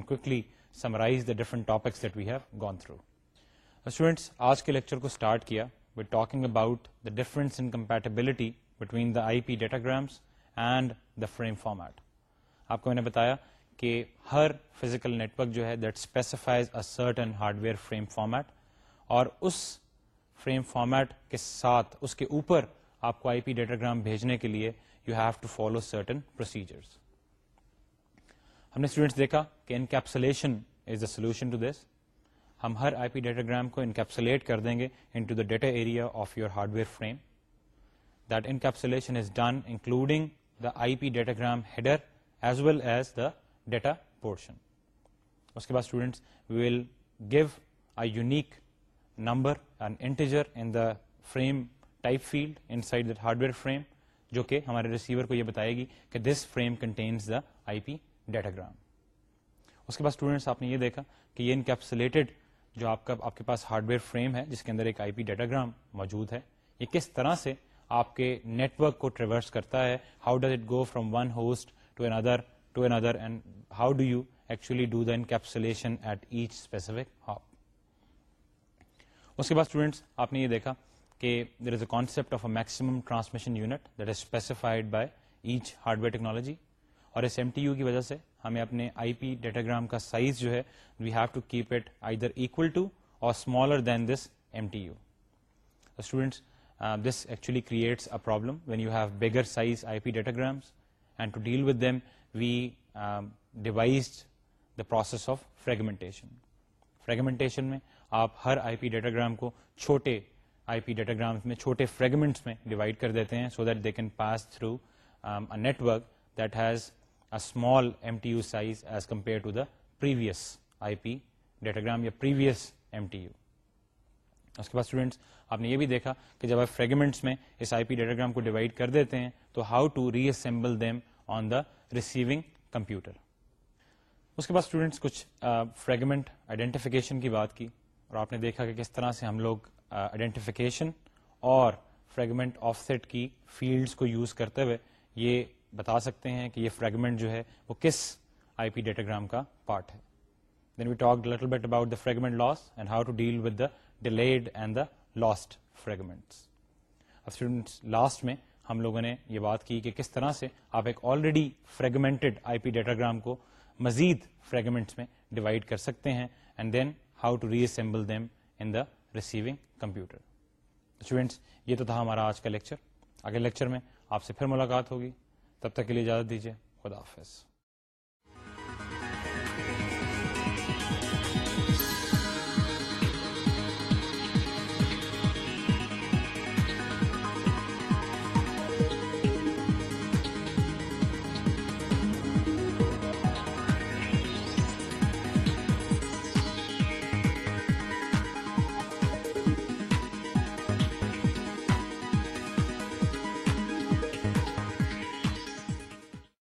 Speaker 1: students آج کے لیکچر کو اسٹارٹ کیا we talking about the difference in compatibility between the I P datagrams and the frame format آپ کو میں نے بتایا کہ ہر فزیکل نیٹورک جو ہے that specifies a certain hardware frame format اور اس فریم فارمیٹ کے ساتھ اس کے اوپر آپ کو آئی پی ڈیٹاگرام بھیجنے کے لیے you have to follow certain procedure ہم نے اسٹوڈینٹس دیکھا کہ encapsulation is the solution to this ہم ہر آئی پی ڈیٹاگرام کو انکیپسولیٹ کر دیں گے into the data area of your hardware frame that encapsulation is done including the I P datagram header as well as the data portion اس کے بعد we will give a unique number and integer in the frame type field inside hardware frame جو کہ ہمارے ریسیور کو یہ بتائے گی کہ this frame contains the I P datagram اس کے بعد اسٹوڈینٹس آپ نے یہ دیکھا کہ یہ انکیپسولیٹڈ جو آپ کا آپ کے پاس ہارڈ ویئر فریم ہے جس کے اندر ایک آئی پی ڈیٹاگرام موجود ہے یہ کس طرح سے آپ کے نیٹ ورک کو ٹریورس کرتا ہے how does it go from one host to N other to N other and how do you actually do the encapsulation at each specific hop اس کے بعد اسٹوڈینٹس آپ نے یہ دیکھا کہ there is a concept of a maximum transmission unit that is specified by each hardware technology اور ایم ٹی یو کی وجہ سے ہمیں اپنے آئی پی ڈیٹاگرام کا سائز جو ہے we have to keep it either to or smaller than this M T U students this actually creates a problem when you have bigger size I P datagrams and to deal with them we devise the process of fragmentation fragmentation میں آپ ہر آئی پی ڈیٹاگرام کو چھوٹے آئی پی ڈیٹاگرامس میں چھوٹے فریگمنٹس میں ڈیوائڈ کر دیتے ہیں so that they can pass through network that has a small M T U size as compare to the previous I P datagram یا پریویس ایم ٹی یو اس کے بعد اسٹوڈینٹس آپ نے یہ بھی دیکھا کہ جب آپ فریگمنٹس میں اس آئی پی ڈیٹاگرام کو ڈیوائڈ کر دیتے ہیں تو how to reassemble them on the receiving computer اس کے بعد اسٹوڈینٹس کچھ فریگمنٹ uh, آئیڈینٹیفکیشن کی بات کی اور آپ نے دیکھا کہ کس طرح سے ہم لوگ آئیڈینٹیفیکیشن اور فریگمنٹ آف سیٹ کی فیلڈس کو یوز کرتے ہوئے یہ بتا سکتے ہیں کہ یہ فریگمنٹ جو ہے وہ کس آئی پی ڈیٹاگرام کا پارٹ ہے then we talk little bit about the fragment loss and how to deal with the delayed and the lost fragments اب اسٹوڈنٹس لاسٹ میں ہم لوگوں نے یہ بات کی کہ کس طرح سے آپ ایک already fragmented I P datagram کو مزید فریگمنٹس میں ڈیوائڈ کر سکتے ہیں and then how to reassemble them in the receiving computer students یہ تو تھا ہمارا آج کا لیکچر اگلے لیکچر میں آپ سے پھر ملاقات ہوگی تب تک کے لیے اجازت دیجیے خدا حافظ